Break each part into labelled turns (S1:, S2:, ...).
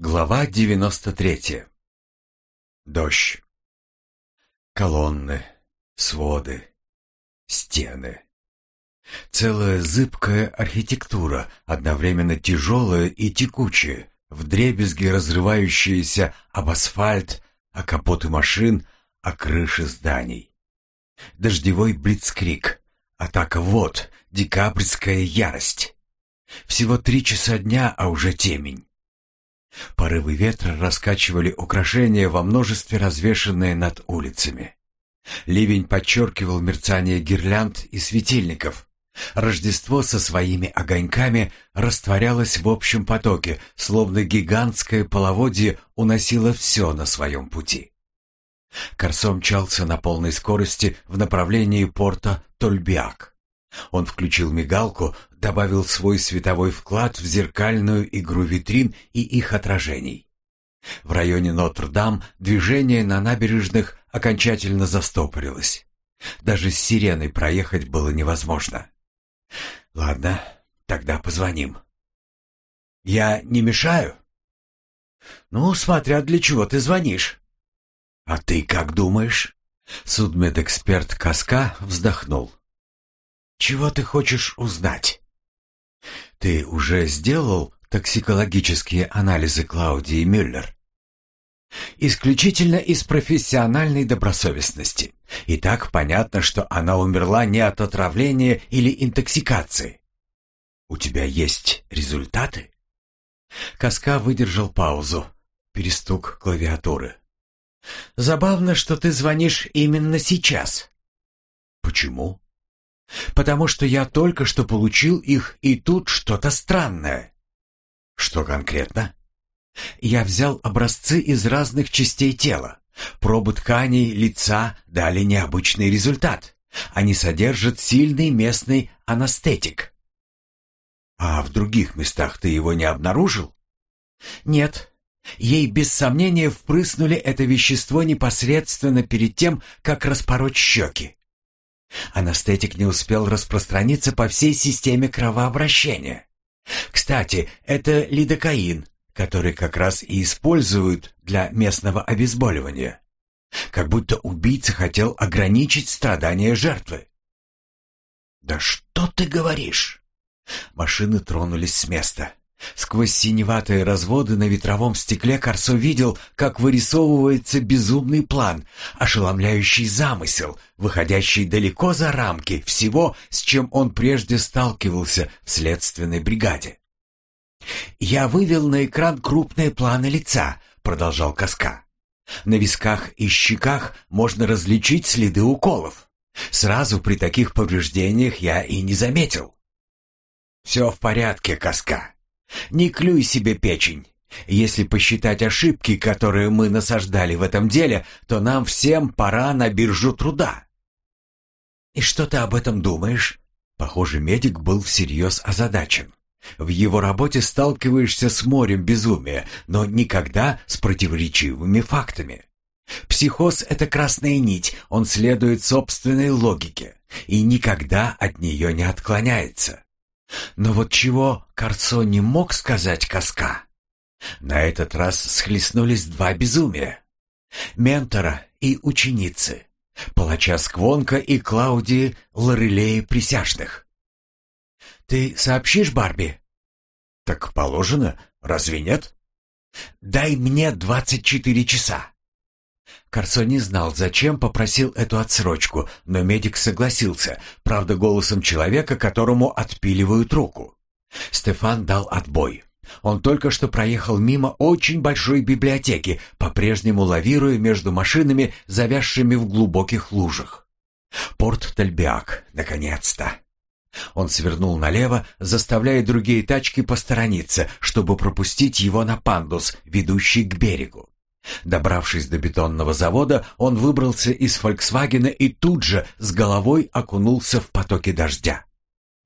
S1: Глава 93. Дождь. Колонны, своды, стены. Целая зыбкая архитектура, одновременно тяжелая и текучая, вдребезги разрывающаяся об асфальт, о капоты машин, о крыши зданий. Дождевой блицкрик, атака вод, декабрьская ярость. Всего три часа дня, а уже темень. Порывы ветра раскачивали украшения во множестве развешанные над улицами. Ливень подчеркивал мерцание гирлянд и светильников. Рождество со своими огоньками растворялось в общем потоке, словно гигантское половодье уносило все на своем пути. Корсо мчался на полной скорости в направлении порта Тольбиак. Он включил мигалку, добавил свой световой вклад в зеркальную игру витрин и их отражений. В районе Нотр-Дам движение на набережных окончательно застопорилось. Даже с сиреной проехать было невозможно. Ладно, тогда позвоним. Я не мешаю? Ну, смотря для чего ты звонишь. А ты как думаешь? Судмедэксперт Каска вздохнул. Чего ты хочешь узнать? Ты уже сделал токсикологические анализы Клаудии Мюллер? Исключительно из профессиональной добросовестности. И так понятно, что она умерла не от отравления или интоксикации. У тебя есть результаты? Каска выдержал паузу. Перестук клавиатуры. Забавно, что ты звонишь именно сейчас. Почему? Потому что я только что получил их, и тут что-то странное. Что конкретно? Я взял образцы из разных частей тела. Пробы тканей лица дали необычный результат. Они содержат сильный местный анестетик. А в других местах ты его не обнаружил? Нет. Ей без сомнения впрыснули это вещество непосредственно перед тем, как распороть щеки. Анестетик не успел распространиться по всей системе кровообращения. Кстати, это лидокаин, который как раз и используют для местного обезболивания. Как будто убийца хотел ограничить страдания жертвы. «Да что ты говоришь?» Машины тронулись с места. Сквозь синеватые разводы на ветровом стекле Корсо видел, как вырисовывается безумный план, ошеломляющий замысел, выходящий далеко за рамки всего, с чем он прежде сталкивался в следственной бригаде. «Я вывел на экран крупные планы лица», — продолжал Каска. «На висках и щеках можно различить следы уколов. Сразу при таких повреждениях я и не заметил». «Все в порядке, Каска. Не клюй себе печень. Если посчитать ошибки, которые мы насаждали в этом деле, то нам всем пора на биржу труда. И что ты об этом думаешь? Похоже, медик был всерьез озадачен. В его работе сталкиваешься с морем безумия, но никогда с противоречивыми фактами. Психоз — это красная нить, он следует собственной логике и никогда от нее не отклоняется. Но вот чего Корцо не мог сказать Каска? На этот раз схлестнулись два безумия. Ментора и ученицы. Палача Сквонка и Клаудии Лорелеи Присяжных. «Ты сообщишь Барби?» «Так положено, разве нет?» «Дай мне двадцать четыре часа. Корсо не знал, зачем попросил эту отсрочку, но медик согласился, правда голосом человека, которому отпиливают руку. Стефан дал отбой. Он только что проехал мимо очень большой библиотеки, по-прежнему лавируя между машинами, завязшими в глубоких лужах. Порт Тальбиак, наконец-то. Он свернул налево, заставляя другие тачки посторониться, чтобы пропустить его на пандус, ведущий к берегу. Добравшись до бетонного завода, он выбрался из «Фольксвагена» и тут же с головой окунулся в потоки дождя.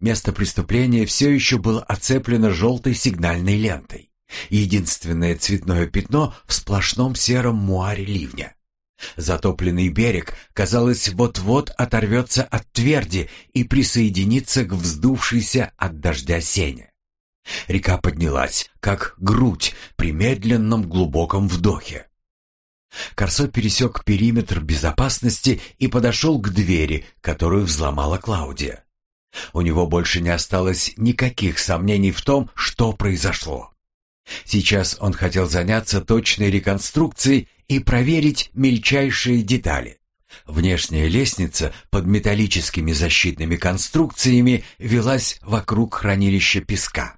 S1: Место преступления все еще было оцеплено желтой сигнальной лентой. Единственное цветное пятно в сплошном сером муаре ливня. Затопленный берег, казалось, вот-вот оторвется от тверди и присоединится к вздувшейся от дождя сене. Река поднялась, как грудь при медленном глубоком вдохе. Корсо пересек периметр безопасности и подошел к двери, которую взломала Клаудия. У него больше не осталось никаких сомнений в том, что произошло. Сейчас он хотел заняться точной реконструкцией и проверить мельчайшие детали. Внешняя лестница под металлическими защитными конструкциями велась вокруг хранилища песка.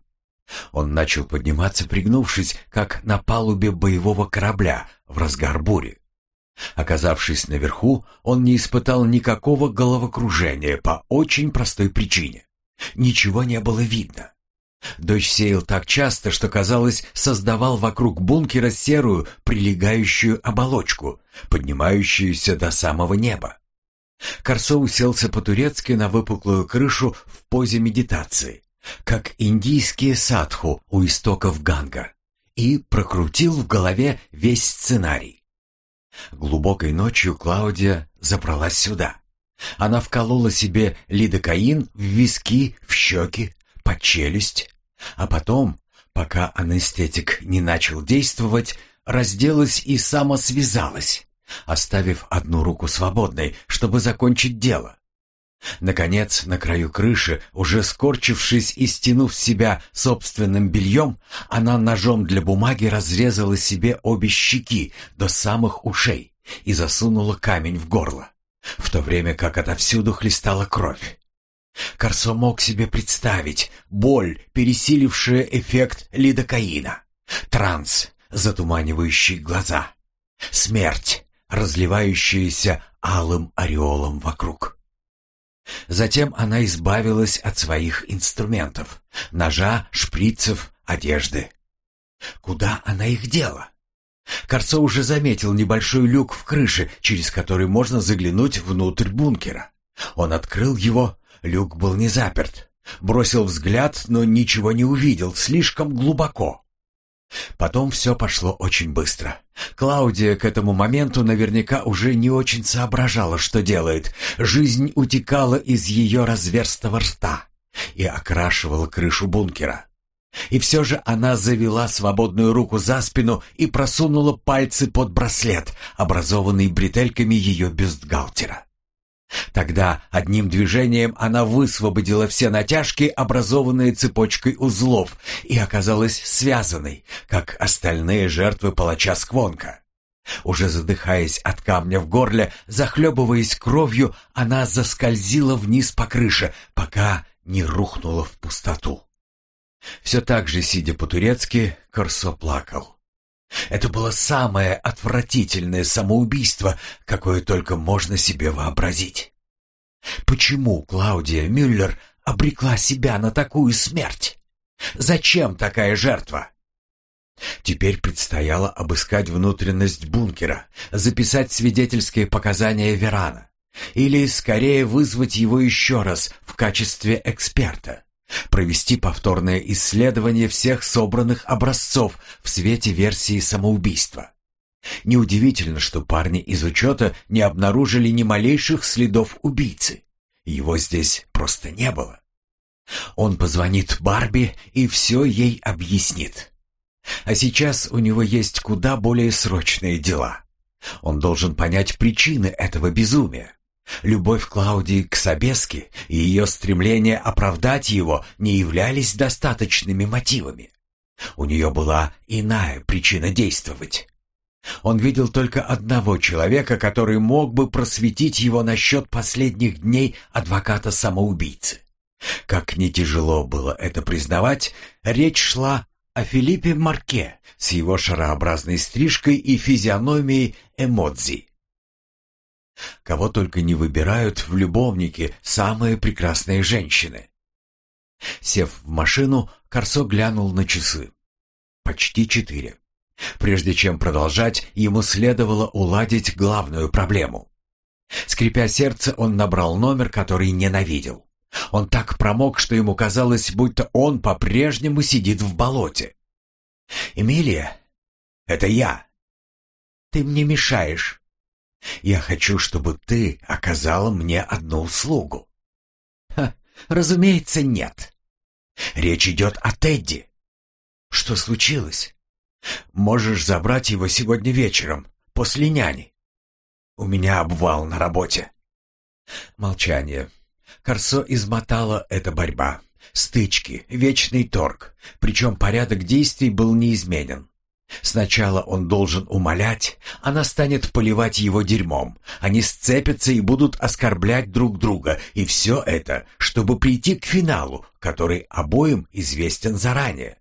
S1: Он начал подниматься, пригнувшись, как на палубе боевого корабля в разгар бури. Оказавшись наверху, он не испытал никакого головокружения по очень простой причине. Ничего не было видно. Дождь сеял так часто, что, казалось, создавал вокруг бункера серую, прилегающую оболочку, поднимающуюся до самого неба. Корсо уселся по-турецки на выпуклую крышу в позе медитации, как индийские садху у истоков Ганга, и прокрутил в голове весь сценарий. Глубокой ночью Клаудия забралась сюда. Она вколола себе лидокаин в виски, в щеки, под челюсть, а потом, пока анестетик не начал действовать, разделась и самосвязалась, оставив одну руку свободной, чтобы закончить дело. Наконец, на краю крыши, уже скорчившись и стянув себя собственным бельем, она ножом для бумаги разрезала себе обе щеки до самых ушей и засунула камень в горло, в то время как отовсюду хлестала кровь. Корсо мог себе представить боль, пересилившая эффект лидокаина, транс, затуманивающий глаза, смерть, разливающаяся алым ореолом вокруг. Затем она избавилась от своих инструментов — ножа, шприцев, одежды. Куда она их дела? Корцо уже заметил небольшой люк в крыше, через который можно заглянуть внутрь бункера. Он открыл его, люк был не заперт. Бросил взгляд, но ничего не увидел, слишком глубоко. Потом все пошло очень быстро. Клаудия к этому моменту наверняка уже не очень соображала, что делает. Жизнь утекала из ее разверстого рта и окрашивала крышу бункера. И все же она завела свободную руку за спину и просунула пальцы под браслет, образованный бретельками ее бюстгальтера. Тогда одним движением она высвободила все натяжки, образованные цепочкой узлов, и оказалась связанной, как остальные жертвы палача Сквонка. Уже задыхаясь от камня в горле, захлебываясь кровью, она заскользила вниз по крыше, пока не рухнула в пустоту. Все так же, сидя по-турецки, Корсо плакал. Это было самое отвратительное самоубийство, какое только можно себе вообразить. Почему Клаудия Мюллер обрекла себя на такую смерть? Зачем такая жертва? Теперь предстояло обыскать внутренность бункера, записать свидетельские показания Верана. Или, скорее, вызвать его еще раз в качестве эксперта. Провести повторное исследование всех собранных образцов в свете версии самоубийства. Неудивительно, что парни из учета не обнаружили ни малейших следов убийцы. Его здесь просто не было. Он позвонит Барби и все ей объяснит. А сейчас у него есть куда более срочные дела. Он должен понять причины этого безумия. Любовь Клаудии к Собеске и ее стремление оправдать его не являлись достаточными мотивами. У нее была иная причина действовать. Он видел только одного человека, который мог бы просветить его насчет последних дней адвоката-самоубийцы. Как не тяжело было это признавать, речь шла о Филиппе Марке с его шарообразной стрижкой и физиономией эмодзи. Кого только не выбирают в любовнике самые прекрасные женщины. Сев в машину, Корсо глянул на часы. Почти четыре. Прежде чем продолжать, ему следовало уладить главную проблему. Скрипя сердце, он набрал номер, который ненавидел. Он так промок, что ему казалось, будто он по-прежнему сидит в болоте. «Эмилия, это я. Ты мне мешаешь. Я хочу, чтобы ты оказала мне одну услугу». «Ха, разумеется, нет. Речь идет о Тедди. Что случилось? Можешь забрать его сегодня вечером, после няни. У меня обвал на работе. Молчание. Корсо измотала эта борьба. Стычки, вечный торг. Причем порядок действий был неизменен. Сначала он должен умолять, она станет поливать его дерьмом. Они сцепятся и будут оскорблять друг друга. И все это, чтобы прийти к финалу, который обоим известен заранее.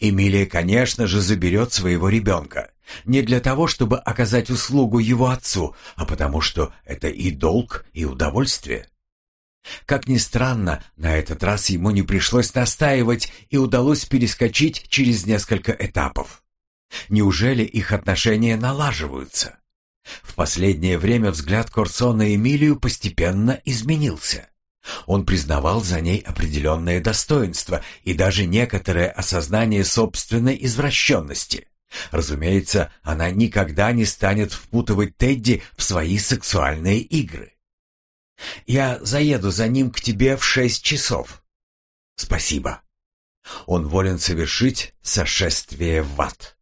S1: Эмилия, конечно же, заберет своего ребенка. Не для того, чтобы оказать услугу его отцу, а потому что это и долг, и удовольствие. Как ни странно, на этот раз ему не пришлось настаивать и удалось перескочить через несколько этапов. Неужели их отношения налаживаются? В последнее время взгляд Корсо на Эмилию постепенно изменился. Он признавал за ней определенное достоинство и даже некоторое осознание собственной извращенности. Разумеется, она никогда не станет впутывать Тедди в свои сексуальные игры. «Я заеду за ним к тебе в шесть часов». «Спасибо». Он волен совершить сошествие в ад.